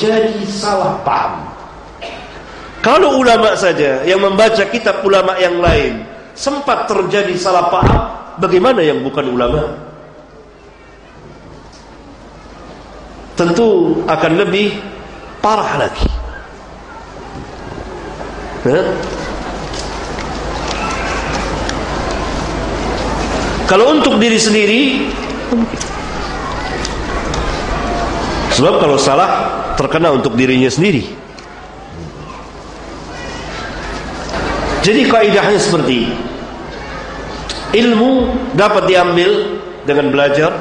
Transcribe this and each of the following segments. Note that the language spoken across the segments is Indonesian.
jadi salah paham. Kalau ulama saja yang membaca kitab ulama yang lain sempat terjadi salah paham, bagaimana yang bukan ulama? Tentu akan lebih parah lagi. Kalau untuk diri sendiri Sebab kalau salah terkena untuk dirinya sendiri. Jadi kaidahnya seperti. Ilmu dapat diambil dengan belajar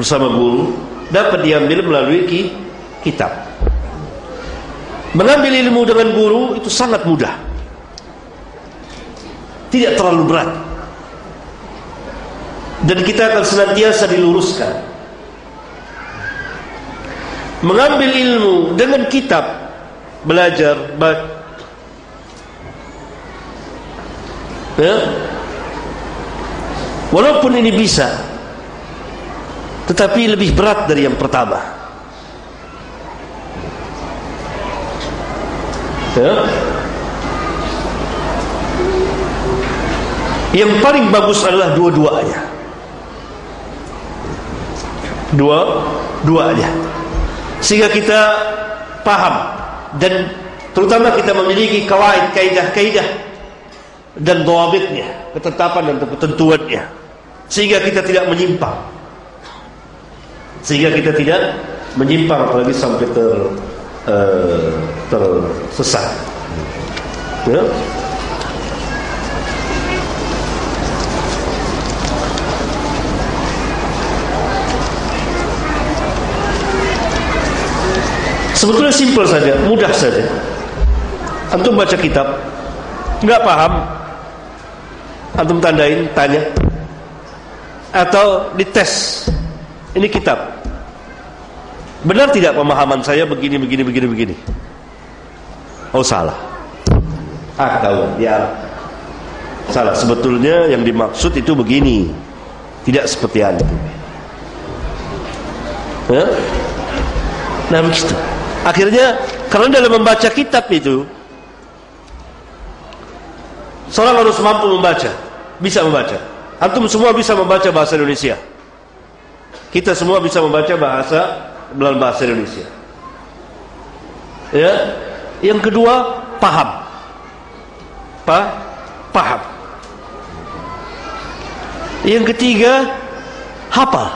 bersama guru, dapat diambil melalui ki, kitab. Mengambil ilmu dengan guru itu sangat mudah. Tidak terlalu berat. Dan kita akan senantiasa diluruskan mengambil ilmu dengan kitab belajar ya. Walaupun ini bisa tetapi lebih berat dari yang pertama. Ya. Yang paling bagus adalah dua-duanya. Dua duanya sehingga kita paham dan terutama kita memiliki kawaid kaidah-kaidah dan dawabitnya ketetapan dan ketentuannya. Sehingga kita tidak menyimpang. Sehingga kita tidak menyimpang apalagi sampai ter uh, tersesat. Ya Sebetulnya simpel saja, mudah saja. Antum baca kitab, nggak paham, antum tandain, tanya, atau dites. Ini kitab. Benar tidak pemahaman saya begini, begini, begini, begini? Oh salah. Ah tahu, ya salah. Sebetulnya yang dimaksud itu begini, tidak seperti antum. Ya? Nah begitu. Akhirnya karena dalam membaca kitab itu seorang harus mampu membaca, bisa membaca. Antum semua bisa membaca bahasa Indonesia. Kita semua bisa membaca bahasa dalam bahasa Indonesia. Ya. Yang kedua, paham. Pa paham. Yang ketiga, hafal.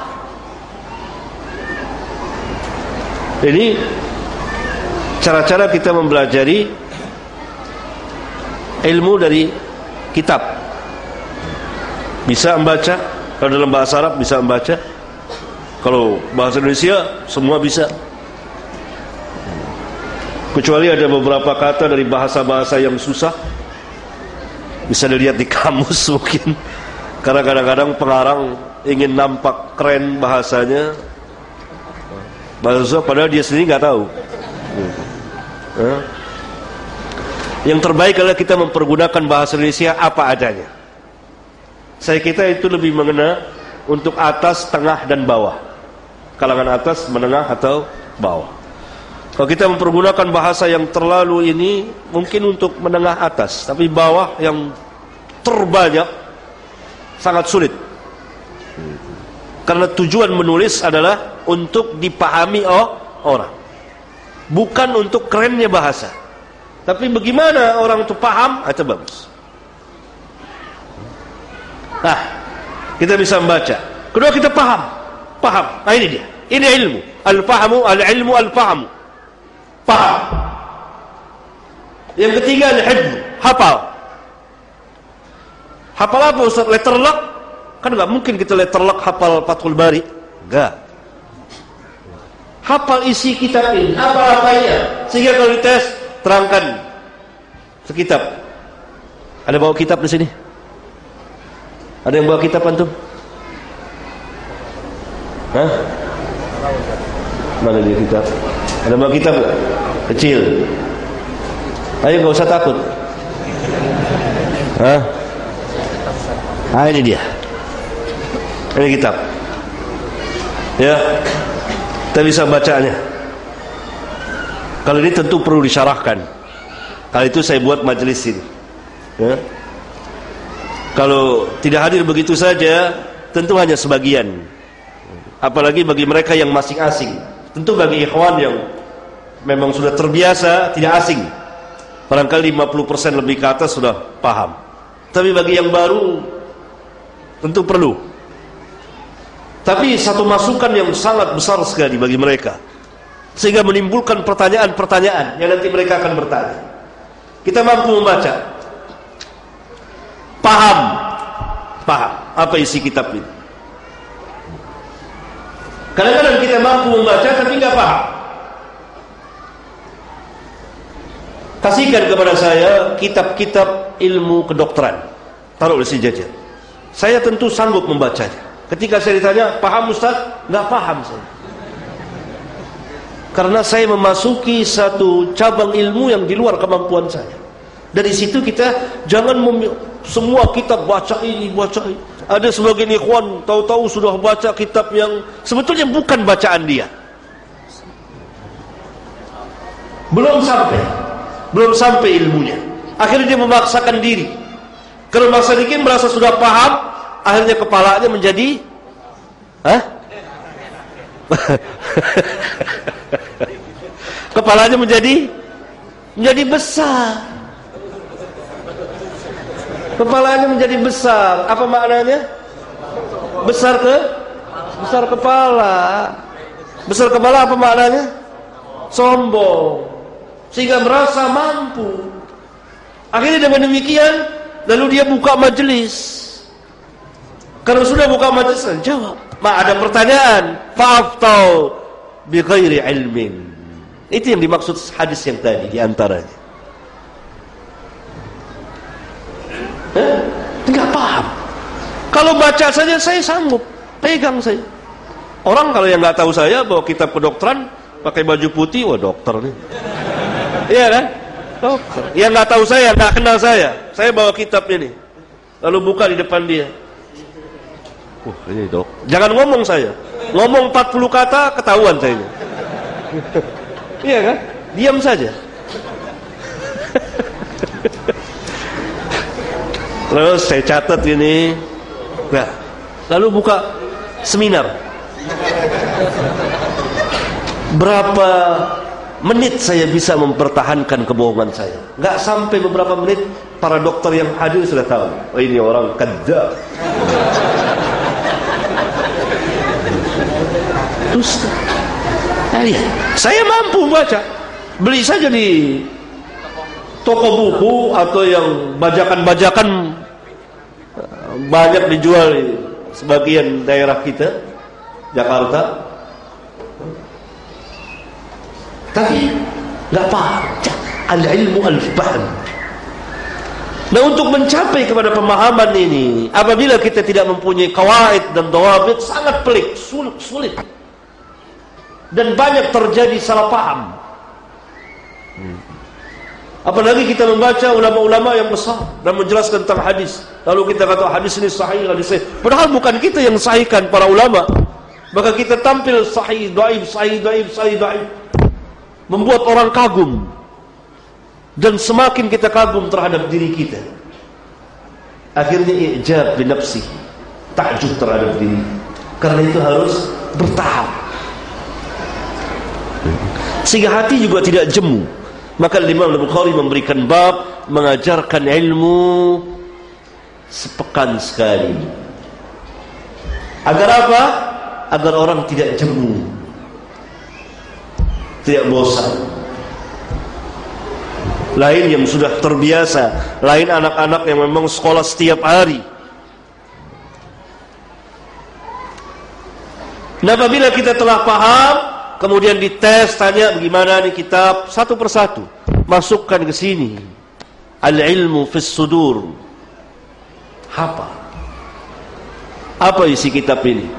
Ini cara-cara kita mempelajari ilmu dari kitab. Bisa membaca kalau dalam bahasa Arab bisa membaca. Kalau bahasa Indonesia semua bisa. Kecuali ada beberapa kata dari bahasa-bahasa yang susah. Bisa dilihat di kamus mungkin. Karena kadang-kadang pengarang ingin nampak keren bahasanya. Bahasa padahal dia sendiri nggak tahu yang terbaik adalah kita mempergunakan bahasa Indonesia apa adanya. Saya kita itu lebih mengena untuk atas, tengah dan bawah. Kalangan atas, menengah atau bawah. Kalau kita mempergunakan bahasa yang terlalu ini mungkin untuk menengah atas, tapi bawah yang terbanyak sangat sulit. Karena tujuan menulis adalah untuk dipahami oh, orang bukan untuk kerennya bahasa. Tapi bagaimana orang itu paham? Ah, itu bagus. Nah kita bisa membaca. Kedua kita paham. Paham. Nah ini dia. Ini ilmu. Al-fahamu al-ilmu al-fahamu paham. Yang ketiga al-hibbu hafal. Hafal apa Ustaz? Letterlock kan enggak mungkin kita letterlock hafal Fathul Bari. Enggak hafal isi kitab ini, hafal apanya, sehingga kalau dites terangkan sekitab. Ada bawa kitab di sini? Ada yang bawa kitab antum? Hah? Mana dia kitab? Ada bawa kitab gak? Kecil. Ayo nggak usah takut. Hah? Ah ini dia. Ini kitab. Ya. Kita bisa bacanya. Kalau ini tentu perlu disyarahkan. Kalau itu saya buat majelis ini. Ya. Kalau tidak hadir begitu saja, tentu hanya sebagian. Apalagi bagi mereka yang masing asing. Tentu bagi ikhwan yang memang sudah terbiasa tidak asing. Barangkali 50% lebih ke atas sudah paham. Tapi bagi yang baru tentu perlu. Tapi satu masukan yang sangat besar sekali bagi mereka. Sehingga menimbulkan pertanyaan-pertanyaan yang nanti mereka akan bertanya. Kita mampu membaca. Paham. Paham apa isi kitab ini. Kadang-kadang kita mampu membaca tapi nggak paham. Kasihkan kepada saya kitab-kitab ilmu kedokteran. Taruh di sini Saya tentu sanggup membacanya. Ketika saya ditanya, paham Ustaz? Nggak paham saya. Karena saya memasuki satu cabang ilmu yang di luar kemampuan saya. Dari situ kita jangan semua kitab baca ini, baca ini. Ada sebagian ikhwan tahu-tahu sudah baca kitab yang sebetulnya bukan bacaan dia. Belum sampai belum sampai ilmunya. Akhirnya dia memaksakan diri. Kalau maksa dikit merasa sudah paham, akhirnya kepalanya menjadi Hah? kepalanya menjadi menjadi besar. Kepalanya menjadi besar. Apa maknanya? Besar ke besar kepala. Besar kepala apa maknanya? Sombong sehingga merasa mampu. Akhirnya dengan demikian, lalu dia buka majelis. Kalau sudah buka majelis, jawab. Ma ada pertanyaan, fa'aftau bi ghairi ilmin. Itu yang dimaksud hadis yang tadi di antaranya. Eh? Enggak paham. Kalau baca saja saya sanggup, pegang saya. Orang kalau yang nggak tahu saya bawa kitab kedokteran pakai baju putih, wah dokter nih. Iya kan? Dokter. Yang nggak tahu saya, nggak kenal saya, saya bawa kitab ini. Lalu buka di depan dia. Uh, ini dok. Jangan ngomong saya. Ngomong 40 kata ketahuan saya ini. iya kan? Diam saja. Terus saya catat ini. Nah, lalu buka seminar. Berapa menit saya bisa mempertahankan kebohongan saya. Enggak sampai beberapa menit para dokter yang hadir sudah tahu. Oh ini orang kadzab. Dusta. Nah, iya. Saya mampu baca. Beli saja di toko buku atau yang bajakan-bajakan eh, banyak dijual di sebagian daerah kita Jakarta tapi nggak paham al ilmu al fahm Nah untuk mencapai kepada pemahaman ini Apabila kita tidak mempunyai kawaid dan dawabit Sangat pelik, sulit, sulit Dan banyak terjadi salah paham. Apalagi kita membaca ulama-ulama yang besar Dan menjelaskan tentang hadis. Lalu kita kata hadis ini sahih, hadis sahih Padahal bukan kita yang sahihkan para ulama. Maka kita tampil sahih, daib, sahih, daib, sahih, daib membuat orang kagum. Dan semakin kita kagum terhadap diri kita akhirnya ijab binafsi takjub terhadap diri. Karena itu harus bertahap sehingga hati juga tidak jemu. Maka Imam Al-Bukhari memberikan bab mengajarkan ilmu sepekan sekali. Agar apa? agar orang tidak jemu. Tidak bosan. Lain yang sudah terbiasa. Lain anak-anak yang memang sekolah setiap hari. Nah apabila kita telah paham kemudian dites tanya bagaimana nih kitab satu persatu. Masukkan ke sini. Al-ilmu fis sudur. Apa apa isi kitab ini?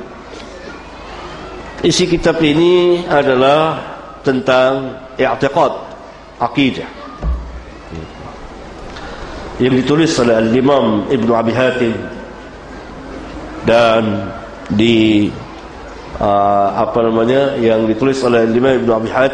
Isi kitab ini adalah tentang i'tiqad akidah. Yang ditulis oleh Al-Imam Ibn Abi Hatim. Dan di uh, apa namanya yang ditulis oleh Imam Ibn Abi